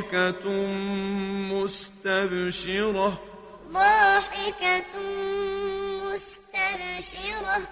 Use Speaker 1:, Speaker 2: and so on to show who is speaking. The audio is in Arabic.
Speaker 1: ضاحكة مستبشرة.
Speaker 2: ضاحكة مستبشرة.